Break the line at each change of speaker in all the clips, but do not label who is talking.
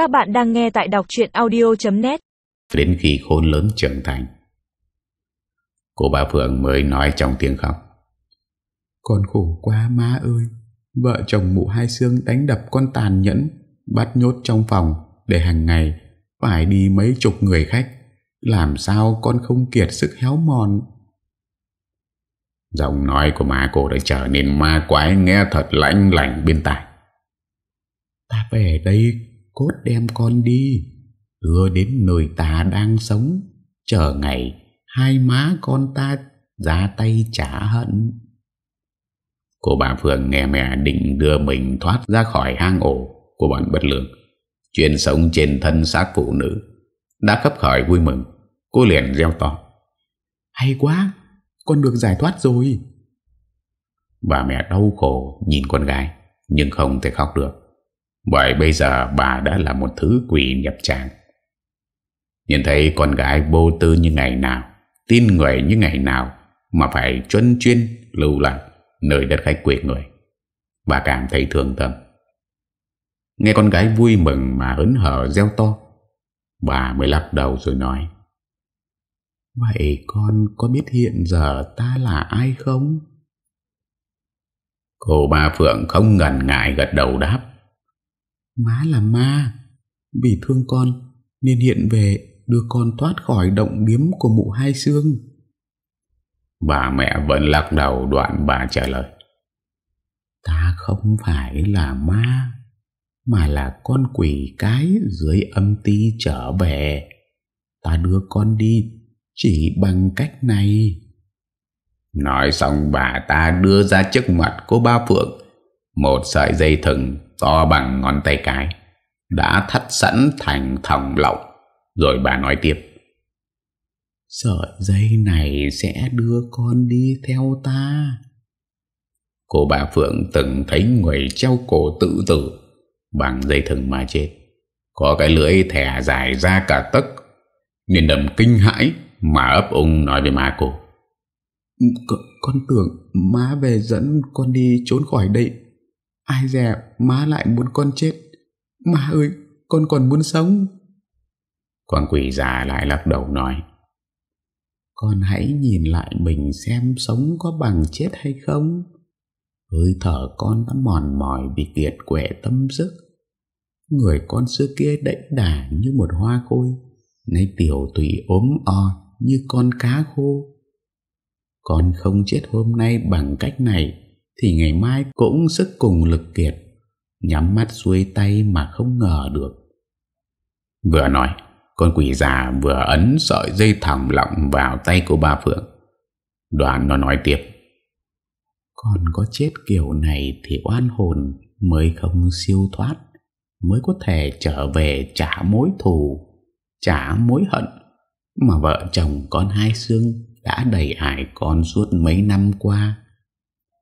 Các bạn đang nghe tại đọc chuyện audio.net
Đến khi khôn lớn trưởng thành Cô bà Phượng mới nói trong tiếng khóc.
Con khổ quá má ơi. Vợ chồng mụ hai xương đánh đập con tàn nhẫn Bắt nhốt trong phòng Để hàng ngày Phải đi mấy chục người khách. Làm sao con không kiệt sức héo mòn?
Giọng nói của má cô đã trở nên ma quái Nghe thật lạnh lạnh bên tai.
Ta về đây Cốt đem con đi Đưa đến nơi ta đang sống Chờ ngày Hai má con ta ra tay trả hận
Cô bà Phượng nghe mẹ định đưa mình thoát ra khỏi hang ổ của bọn bất lương. Chuyện sống trên thân xác phụ nữ đã khắp khởi vui mừng. Cô liền reo to.
Hay quá, con được giải thoát rồi.
Bà mẹ đau khổ nhìn con gái nhưng không thể khóc được. Bởi bây giờ bà đã là một thứ quỷ nhập tràng. Nhìn thấy con gái vô tư như ngày nào, tin người như ngày nào mà phải chuyên chuyên lưu lạc nơi đất khách quê người. Bà cảm thấy thương tâm. Nghe con gái vui mừng mà hấn hở reo to. Bà mới lắc đầu rồi nói.
Vậy con có biết hiện giờ ta là ai không?
Cô bà Phượng không ngần ngại gật đầu đáp.
Má là ma. Vì thương con nên hiện về đưa con thoát khỏi động điếm của mụ hai xương.
Bà mẹ vẫn lắc đầu đoạn bà trả lời.
Ta không phải là ma, mà là con quỷ cái dưới âm ti trở về. Ta đưa con đi chỉ bằng cách này.
Nói xong bà ta đưa ra trước mặt cô ba Phượng một sợi dây thừng to bằng ngón tay cái, đã thắt sẵn thành thòng lọng. Rồi bà nói tiếp.
Sợi dây này sẽ đưa con đi theo ta.
Cô bà Phượng từng thấy người treo cổ tự tử Bằng dây thừng mà chết. Có cái lưỡi thẻ dài ra cả tấc. Nên đầm kinh hãi Mà ấp ung nói với má cô.
C Con tưởng má về dẫn con đi trốn khỏi đây. Ai dè má lại muốn con chết. Má ơi con còn muốn sống.
Con quỷ già lại lắc đầu nói.
Con hãy nhìn lại mình xem sống có bằng chết hay không. Hơi thở con đã mòn mỏi vì kiệt quệ tâm sức. Người con xưa kia đẩy đà như một hoa khôi Nay tiểu tùy ốm o như con cá khô. Con không chết hôm nay bằng cách này thì ngày mai cũng sức cùng lực kiệt, Nhắm mắt xuôi tay mà không ngờ được.
Vừa nói, Con quỷ già vừa ấn sợi dây thòng lọng vào tay của bà Phượng. Đoàn nó nói tiếp,
Con có chết kiểu này thì oan hồn mới không siêu thoát, Mới có thể trở về trả mối thù, Trả mối hận Mà vợ chồng con hai xương đã đầy ải con suốt mấy năm qua.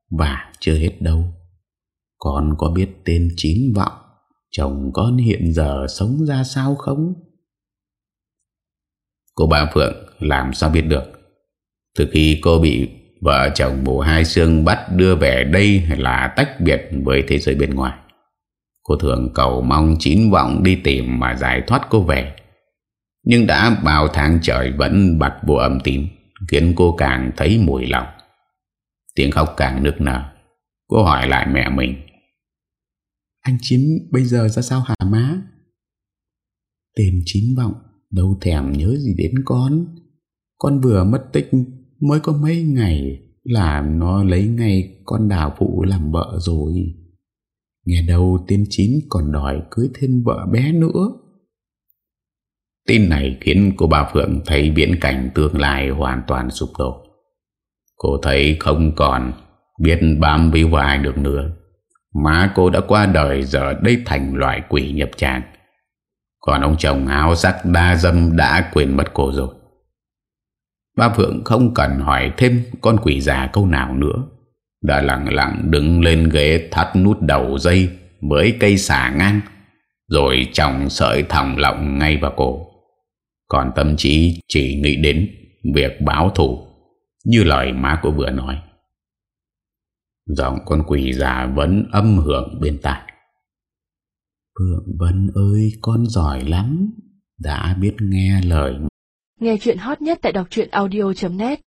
Và chưa hết đâu. Con có biết tên chín vọng, Chồng con hiện giờ sống ra sao không?
Cô bà Phượng làm sao biết được? Từ khi cô bị vợ chồng bố hai xương bắt đưa về đây là tách biệt với thế giới bên ngoài. Cô thường cầu mong chín vọng đi tìm mà giải thoát cô về. Nhưng đã bao tháng trời vẫn bật vô âm tín Khiến cô càng thấy mùi lòng. Tiếng khóc càng nức nở. Cô hỏi lại mẹ mình.
Anh Chín bây giờ ra sao hả má? Tên Chín vọng, Đâu thèm nhớ gì đến con. Con vừa mất tích, Mới có mấy ngày Là nó lấy ngay con đào phụ làm vợ rồi. Nghe đâu tên Chín còn đòi cưới thêm vợ bé nữa.
Tin này khiến cô bà Phượng thấy viễn cảnh tương lai hoàn toàn sụp đổ. Cô thấy không còn biết bám víu vào ai được nữa. Má cô đã qua đời giờ đây thành loại quỷ nhập tràng. Còn ông chồng áo sắc đa dâm đã quên mất cô rồi. Ba Phượng không cần hỏi thêm con quỷ già câu nào nữa. Đã lặng lặng đứng lên ghế thắt nút đầu dây với cây xả ngang, rồi chồng sợi thòng lọng ngay vào cổ. Còn tâm trí chỉ nghĩ đến việc báo thù như lời má cô vừa nói. Giọng con quỷ già vẫn âm hưởng bên tai. Phượng Vân ơi, con giỏi lắm Đã biết nghe lời
Nghe chuyện hot nhất tại đọc truyện audio.net